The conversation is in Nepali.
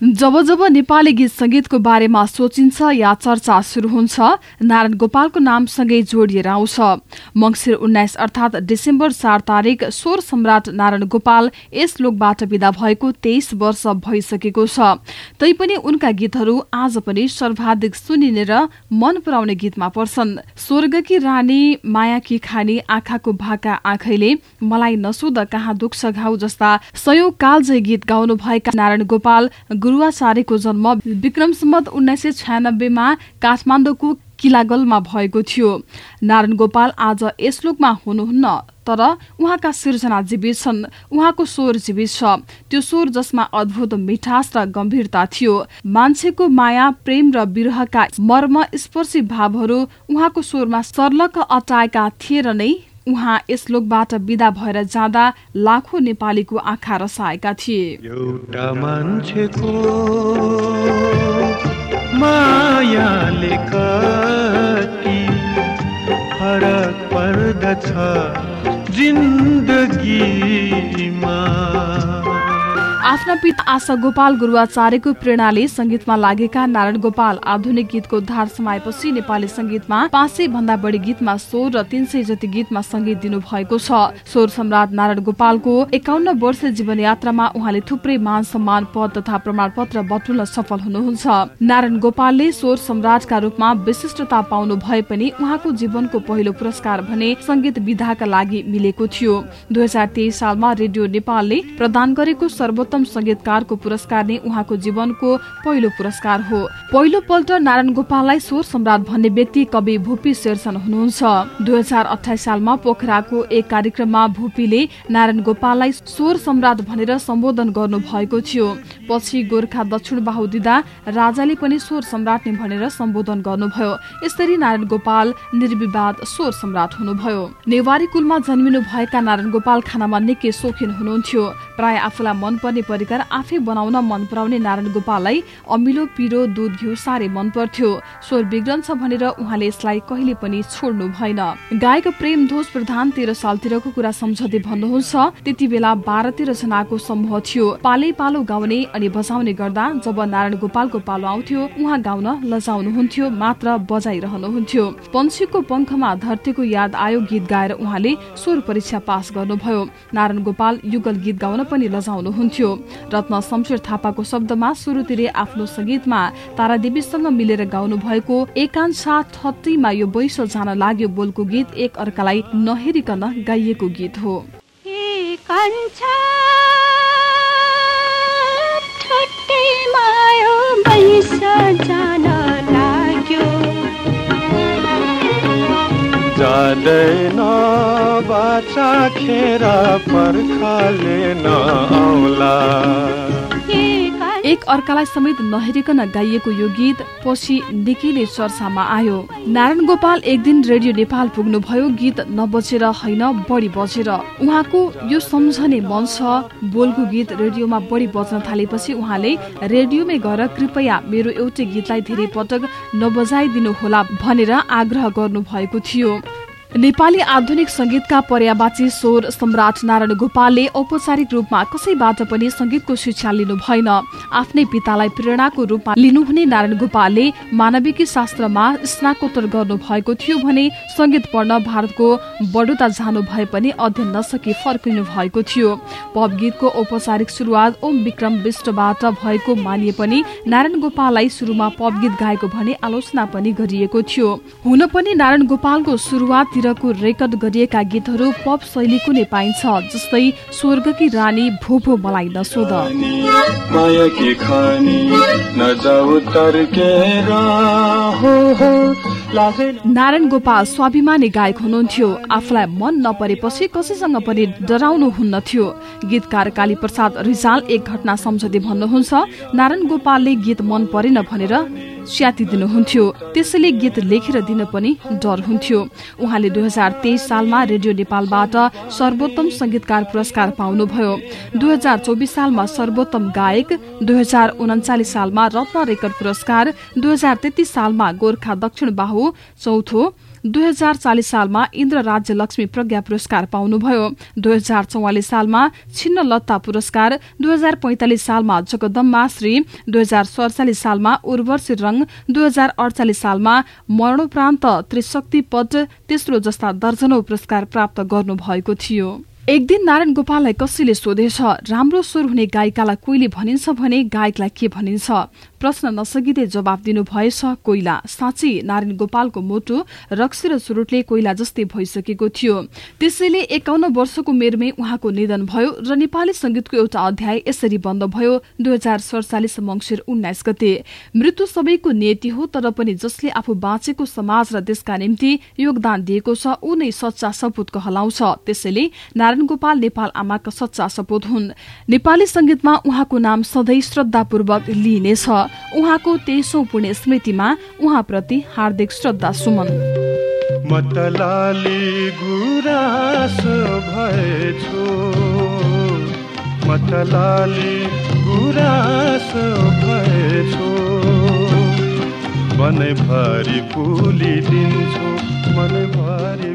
जब जब नेपाली गीत संगीतको बारेमा सोचिन्छ या चर्चा सुरु हुन्छ नारायण गोपालको नामसँगै जोडिएर आउँछ। मङ्सिर उन्नाइस अर्थात् डिसेम्बर चार तारिक स्वर सम्राट नारायण गोपाल यस लोकबाट विदा भएको तेइस वर्ष भइसकेको छ। तैपनि उनका गीतहरू आज पनि सर्वाधिक सुनिने र मन पराउने गीतमा पर्छन्। स्वर्गकी रानी मायाकी खानी आँखाको भाका आँखैले मलाई नसोध कहाँ दुख्छ घाउ जस्ता सयौं कालजय गीत गाउनुभएका नारायण गोपाल गुरुवाचार्यको जन्म विक्रम सम्मत उन्नाइस सय छयानब्बेमा काठमाडौँको किलागलमा भएको थियो। नारायण गोपाल आज यस लोकमा हुनुहुन्न तर उहाँका सिर्जना जीवित छन् उहाँको स्वर जीवित छ। त्यो स्वर जसमा अद्भुत मिठास र गम्भीरता थियो। मान्छेको माया प्रेम र विरहका मर्म स्पर्शी भावहरू उहाँको स्वरमा सर्लक अटाएका थिए र नै उहाँ यस लोकबाट विदा भएर जाँदा लाखौं नेपालीको आँखा रसाएका थिए। मायाले जिन्दगीमा। आफ्ना पिता आशा गोपाल गुरुवाचार्यको प्रेरणाले संगीतमा लागेका नारायण गोपाल आधुनिक गीतको धार समाएपछि नेपाली संगीतमा पाँच सय भन्दा बढी गीतमा स्वर र तीन सय जति गीतमा संगीत दिनु भएको छ। स्वर सम्राट नारायण गोपालको एकाउन्न वर्ष जीवन यात्रामा उहाँले थुप्रै मान सम्मान पद तथा प्रमाण पत्र बटुल्न सफल हुनुहुन्छ। नारायण गोपालले स्वर सम्राटका रूपमा विशिष्टता पाउनु भए पनि उहाँको जीवनको पहिलो पुरस्कार भने संगीत विधाका लागि मिलेको थियो। दुई सालमा रेडियो नेपालले प्रदान गरेको सर्वोत्तम संगीतकारको पुरस्कार नै उहाँको जीवनको पहिलो पुरस्कार हो। पहिलो पल्ट नारायण गोपाललाई स्वर सम्राट भन्ने व्यक्ति कवि भूपी शेरसन हुनुहुन्छ। दुई हजार अठाइस सालमा पोखराको एक कार्यक्रममा भूपीले नारायण गोपाललाई स्वर सम्राट भनेर सम्बोधन गर्नु भएको थियो। पछि गोर्खा दक्षिण बाहु दिँदा राजाले पनि स्वर सम्राट नै भनेर सम्बोधन गर्नुभयो। यसरी नारायण गोपाल निर्विवाद स्वर सम्राट हुनुभयो। नेवारी कुलमा जन्मिनु भएका नारायण गोपाल खानामा निकै सोखिन हुनुहुन्थ्यो। प्राय आफूलाई मनपर्ने परिकार आफै बनाउन मन पराउने नारायण गोपाललाई अमिलो पिरो दुध घिउ साह्रै मन पर्थ्यो। स्वर बिग्रन्छ भनेर उहाँले यसलाई कहिले पनि छोड्नु भएन। गायक प्रेम ध्वज प्रधान तेह्र सालतिरको कुरा सम्झँदै भन्नुहुन्छ त्यति बेला बाह्र तेह्र जनाको समूह थियो। पालै पालो गाउने अनि बजाउने गर्दा जब नारायण गोपालको पालो आउँथ्यो उहाँ गाउन लजाउनुहुन्थ्यो मात्र बजाइरहनुहुन्थ्यो। पन्छीको पंखमा धरतीको याद आयो गीत गाएर उहाँले स्वर परीक्षा पास गर्नुभयो। नारायण गोपाल युगल गीत गाउन पनि लजाउनुहुन्थ्यो। रत्न शमशेर थापाको शब्दमा सुरुतिरे आफ्नो संगीतमा तारादेवीसँग मिलेर गाउनु भएको एकांशा थत्तीमा यो बैसो जान लाग्यो बोलको गीत एक अर्कालाई नहेरिकन गाइएको गीत हो। जाँदैन। बाचा खेरा पर्खाले नआउला एक अर्कालाई समेत नहेरिकन गाइएको यो गीत पछि निकै चर्चामा आयो। नारायण गोपाल एक दिन रेडियो नेपाल पुग्नुभयो गीत नबचेर होइन बढी बजेर। उहाँको यो सम्झने मन छ। बोलको गीत रेडियोमा बढी बज्न थालेपछि उहाँले रेडियोमै गएर कृपया मेरो एउटै गीतलाई धेरै पटक नबजाइदिनु होला भनेर आग्रह गर्नु भएको थियो। नेपाली आधुनिक संगीतका पर्यावाची स्वर सम्राट नारायण गोपालले औपचारिक रूपमा कसैबाट पनि संगीतको शिक्षा लिनु भएन। आफ्नै पितालाई प्रेरणाको रूपमा लिनुहुने नारायण गोपालले मानविकी शास्त्रमा स्नाकोत्तर गर्नु भएको थियो भने संगीत पढ्न भारतको बडोदा जानु भए पनि अध्ययन नसकी फर्किनु भएको थियो। पप गीतको औपचारिक सुरुवात ओम विक्रम विष्टबाट भएको मानिए पनि नारायण गोपाललाई सुरुमा पप गीत गाएको भने आलोचना पनि गरिएको थियो। हुन पनि नारायण गोपालको सुरुवात तिरको रेकर्ड गरिएका गीतहरू पप शैलीको नै पाइन्छ जस्तै स्वर्गकी रानी भो भो मलाई नसोध नारायण गोपाल स्वाभिमानी गायक हुनुहुन्थ्यो। आफूलाई मन नपरेपछि कसैसँग पनि डराउनु हुन्न थियो गीतकार काली प्रसाद रिजाल एक घटना सम्झँदै भन्नुहुन्छ नारायण गोपालले गीत मन परेन भनेर च्याति दिनुहुन्थ्यो। त्यसैले गीत लेखेर दिन पनि डर हुन्थ्यो। उहाँले दुई हजार तेइस सालमा रेडियो नेपालबाट सर्वोत्तम संगीतकार पुरस्कार पाउनुभयो। दुई हजार चौबिस सालमा सर्वोत्तम गायक दुई हजार उन्चालिस सालमा रत्न रेकर्ड पुरस्कार दुई हजार तेत्तिस सालमा गोर्खा दक्षिण बाहु चौथो दुई हजार चालिस सालमा इन्द्र राज्य लक्ष्मी प्रज्ञा पुरस्कार पाउनुभयो। दुई हजार चौवालिस सालमा पुरस्कार। दुई हजार पैंतालिस सालमा जगदम्मा श्री। दुई हजार सडचालिस सालमा उर्वशी रंग दुई सालमा मरणोपरान्त त्रिशक्ति पद। तेस्रो जस्ता दर्जनौ पुरस्कार प्राप्त गर्नुभएको थियो। एक दिन नारायण गोपाललाई कसैले सोधेछ राम्रो स्वर हुने गायिकालाई कोहीले भनिन्छ भने गायकलाई के भनिन्छ? प्रश्न नसकिँदै जवाब दिनुभएछ कोइला। साँच्ची नारायण गोपालको मोटो रक्सी र चुरुटले कोइला जस्तै भइसकेको थियो। त्यसैले एकाउन्न वर्षको मेरमै उहाँको निधन भयो र नेपाली संगीतको एउटा अध्याय यसरी बन्द भयो दुई हजार सडचालिस मंगिर उन्नाइस गते। मृत्यु सबैको नियति हो तर पनि जसले आफू बाँचेको समाज र देशका निम्ति योगदान दिएको छ ऊ नै सच्चा सपूत कहलाउँछ। त्यसैले नारायण गोपाल नेपाल आमाका सच्चा सपूत हुन्। नेपाली संगीतमा उहाँको नाम सधैँ श्रद्धापूर्वक लिइनेछ। उहाँको तेइसौं पुण्य स्मृतिमा उहाँप्रति हार्दिक श्रद्धा सुमन। मतलाली गुरास भएछु। मतलाली गुरास भएछु। मनभरि फुली दिन्छु मनभरि